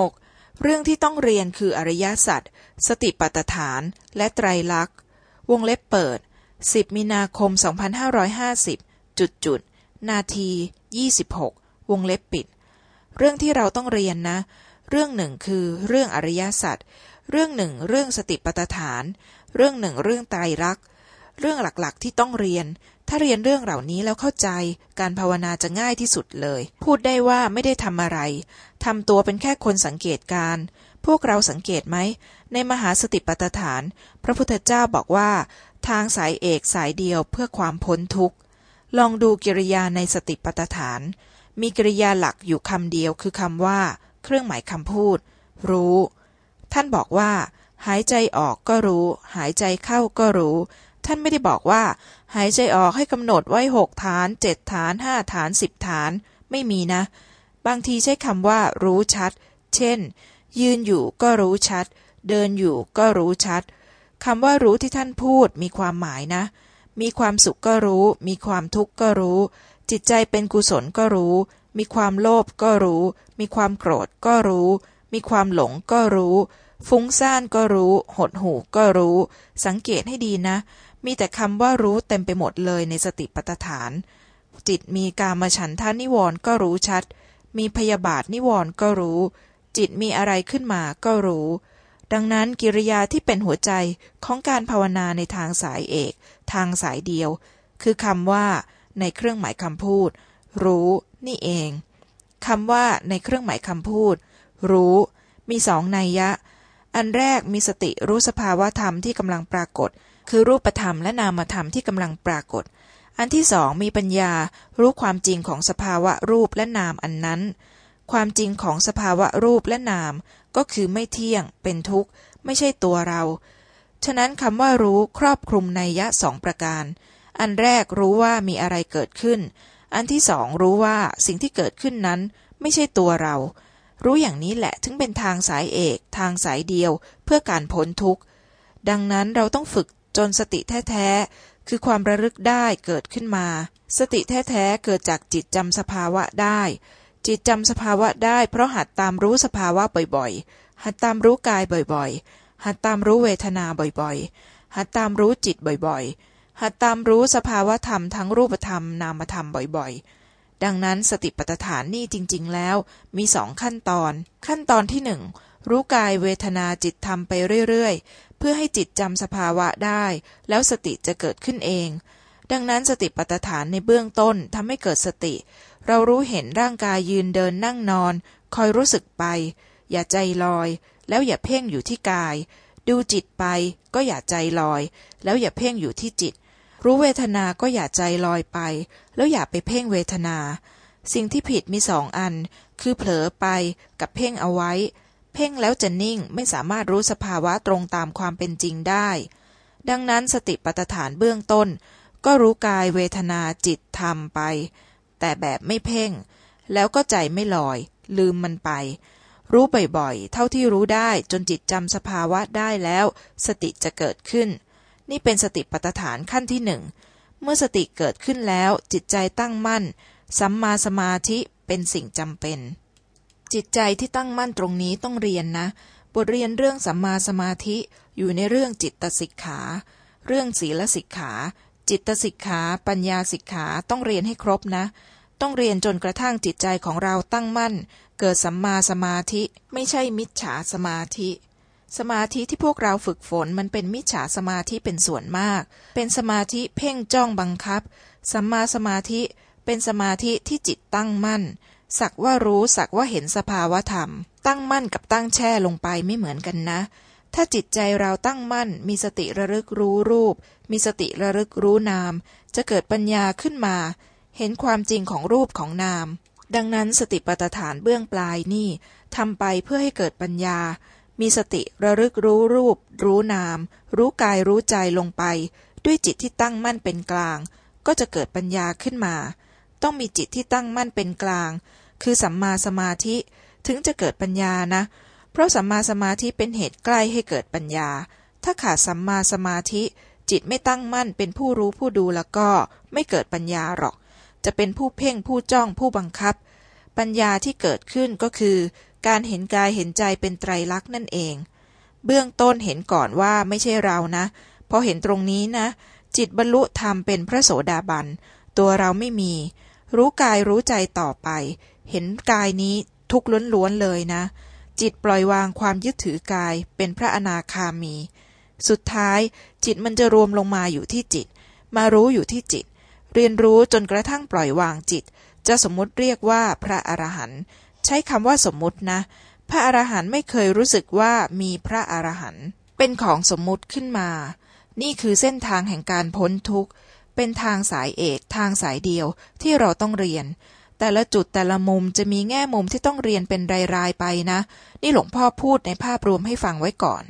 6. เรื่องที่ต้องเรียนคืออริยสัจสติปัฏฐาน และไตรลักษณ์ วงเล็บเปิด 10 มีนาคม 2550 จุดจุด นาที 26 วงเล็บปิด เรื่องที่เราต้องเรียนนะ เรื่องหนึ่งคือเรื่องอริยสัจเรื่องหนึ่งเรื่องสติปัฏฐาน เรื่องหนึ่งเรื่องไตรลักษณ์ เรื่องหลักๆ ที่ต้องเรียน ถ้าเรียนเรื่องเหล่านี้แล้วเข้าใจ การภาวนาจะง่ายที่สุดเลย พูดได้ว่าไม่ได้ทำอะไรทำตัวเป็นแค่คนสังเกตการ พวกเราสังเกตไหม ในมหาสติปัฏฐาน พระพุทธเจ้าบอกว่า ทางสายเอกสายเดียวเพื่อความพ้นทุกข์ ลองดูกิริยาในสติปัฏฐาน มีกิริยาหลักอยู่คำเดียวคือคำว่า เครื่องหมายคำพูด รู้ ท่านบอกว่า หายใจออกก็รู้ หายใจเข้าก็รู้ ท่านไม่ได้บอกว่า หายใจออกให้กำหนดไว้หกฐานเจ็ดฐานห้าฐานสิบฐาน ไม่มีนะ บางทีใช้คำว่า รู้ชัด เช่น ยืนอยู่ก็รู้ชัด เดินอยู่ก็รู้ชัดคำว่ารู้ที่ท่านพูดมีความหมายนะ มีความสุขก็รู้ มีความทุกข์ก็รู้ จิตใจเป็นกุศลก็รู้ มีความโลภก็รู้ มีความโกรธก็รู้ มีความหลงก็รู้ ฟุ้งซ่านก็รู้ หดหูก็รู้ สังเกตให้ดีนะ มีแต่คำว่ารู้เต็มไปหมดเลยในสติปัฏฐาน จิตมีกามฉันทานิวรณ์ก็รู้ชัด มีพยาบาทนิวรณ์ก็รู้ จิตมีอะไรขึ้นมาก็รู้ ดังนั้นกิริยาที่เป็นหัวใจของการภาวนาในทางสายเอก ทางสายเดียว คือคำว่า ในเครื่องหมายคำพูด รู้ นี่เองคำว่าในเครื่องหมายคำพูด รู้ มีสองนัยยะ อันแรกมีสติรู้สภาวะธรรมที่กำลังปรากฏ คือรูปธรรมและนามธรรมที่กำลังปรากฏ อันที่สองมีปัญญารู้ความจริงของสภาวะรูปและนามอันนั้น ความจริงของสภาวะรูปและนาม ก็คือไม่เที่ยง เป็นทุกข์ ไม่ใช่ตัวเรา ฉะนั้นคำว่ารู้ครอบคลุมในยยะสองประการ อันแรกรู้ว่ามีอะไรเกิดขึ้น อันที่สองรู้ว่าสิ่งที่เกิดขึ้นนั้น ไม่ใช่ตัวเรา รู้อย่างนี้แหละถึงเป็นทางสายเอก ทางสายเดียว เพื่อการพ้นทุกข์ดังนั้นเราต้องฝึก จนสติแท้ๆคือความระลึกได้เกิดขึ้นมา สติแท้ๆเกิดจากจิตจำสภาวะได้ จิตจำสภาวะได้ เพราะหัดตามรู้สภาวะบ่อยๆ หัดตามรู้กายบ่อยๆ หัดตามรู้เวทนาบ่อยๆ หัดตามรู้จิตบ่อยๆ หัดตามรู้สภาวะธรรมทั้งรูปธรรมนามธรรมบ่อยๆดังนั้นสติปัฏฐานนี่จริง ๆ แล้วมีสองขั้นตอน ขั้นตอนที่หนึ่ง รู้กายเวทนาจิตธรรมไปเรื่อยๆ เพื่อให้จิตจำสภาวะได้ แล้วสติจะเกิดขึ้นเอง ดังนั้นสติปัฏฐานในเบื้องต้นทำให้เกิดสติ เรารู้เห็นร่างกายยืนเดินนั่งนอน คอยรู้สึกไป อย่าใจลอย แล้วอย่าเพ่งอยู่ที่กาย ดูจิตไปก็อย่าใจลอย แล้วอย่าเพ่งอยู่ที่จิต รู้เวทนาก็อย่าใจลอยไป แล้วอย่าไปเพ่งเวทนา สิ่งที่ผิดมีสองอัน คือเผลอไปกับเพ่งเอาไว้ เพ่งแล้วจะนิ่งไม่สามารถรู้สภาวะตรงตามความเป็นจริงได้ ดังนั้นสติปัฏฐานเบื้องต้น ก็รู้กายเวทนาจิตธรรมไป แต่แบบไม่เพ่ง แล้วก็ใจไม่ลอย ลืมมันไป รู้บ่อยๆ เท่าที่รู้ได้จนจิตจำสภาวะได้แล้ว สติจะเกิดขึ้น นี่เป็นสติปัฏฐานขั้นที่หนึ่งเมื่อสติเกิดขึ้นแล้วจิตใจตั้งมั่น สัมมาสมาธิเป็นสิ่งจำเป็น จิตใจที่ตั้งมั่นตรงนี้ต้องเรียนนะ บทเรียนเรื่องสัมมาสมาธิอยู่ในเรื่องจิตตสิกขา เรื่องศีลสิกขา จิตสิกขา ปัญญาสิกขาต้องเรียนให้ครบนะ ต้องเรียนจนกระทั่งจิตใจของเราตั้งมั่น เกิดสัมมาสมาธิไม่ใช่มิจฉาสมาธิ สมาธิที่พวกเราฝึกฝนมันเป็นมิจฉาสมาธิเป็นส่วนมาก เป็นสมาธิเพ่งจ้องบังคับ สัมมาสมาธิเป็นสมาธิที่จิตตั้งมั่น สักว่ารู้สักว่าเห็นสภาวะธรรม ตั้งมั่นกับตั้งแช่ลงไปไม่เหมือนกันนะ ถ้าจิตใจเราตั้งมั่น มีสติระลึกรู้รูป มีสติระลึกรู้นาม จะเกิดปัญญาขึ้นมา เห็นความจริงของรูปของนาม ดังนั้นสติปัฏฐานเบื้องปลายนี่ทำไปเพื่อให้เกิดปัญญา มีสติระลึกรู้รูป รู้นาม รู้กายรู้ใจลงไป ด้วยจิตที่ตั้งมั่นเป็นกลาง ก็จะเกิดปัญญาขึ้นมา ต้องมีจิตที่ตั้งมั่นเป็นกลาง คือสัมมาสมาธิถึงจะเกิดปัญญานะ เพราะสัมมาสมาธิเป็นเหตุใกล้ให้เกิดปัญญา ถ้าขาดสัมมาสมาธิ จิตไม่ตั้งมั่นเป็นผู้รู้ผู้ดูแล้วก็ไม่เกิดปัญญาหรอก จะเป็นผู้เพ่งผู้จ้องผู้บังคับ ปัญญาที่เกิดขึ้นก็คือ การเห็นกายเห็นใจเป็นไตรลักษณ์นั่นเอง เบื้องต้นเห็นก่อนว่าไม่ใช่เรานะพอเห็นตรงนี้นะ จิตบรรลุธรรมเป็นพระโสดาบัน ตัวเราไม่มี รู้กายรู้ใจต่อไป เห็นกายนี้ทุกข์ล้วนๆเลยนะ จิตปล่อยวางความยึดถือกายเป็นพระอนาคามี สุดท้ายจิตมันจะรวมลงมาอยู่ที่จิต มารู้อยู่ที่จิต เรียนรู้จนกระทั่งปล่อยวางจิต จะสมมติเรียกว่าพระอรหันต์ใช้คำว่าสมมตินะ พระอรหันต์ไม่เคยรู้สึกว่ามีพระอรหันต์เป็นของสมมติขึ้นมา นี่คือเส้นทางแห่งการพ้นทุกข์เป็นทางสายเอกทางสายเดียวที่เราต้องเรียน แต่ละจุดแต่ละมุมจะมีแง่มุมที่ต้องเรียนเป็นรายๆไปนะ นี่หลวงพ่อพูดในภาพรวมให้ฟังไว้ก่อน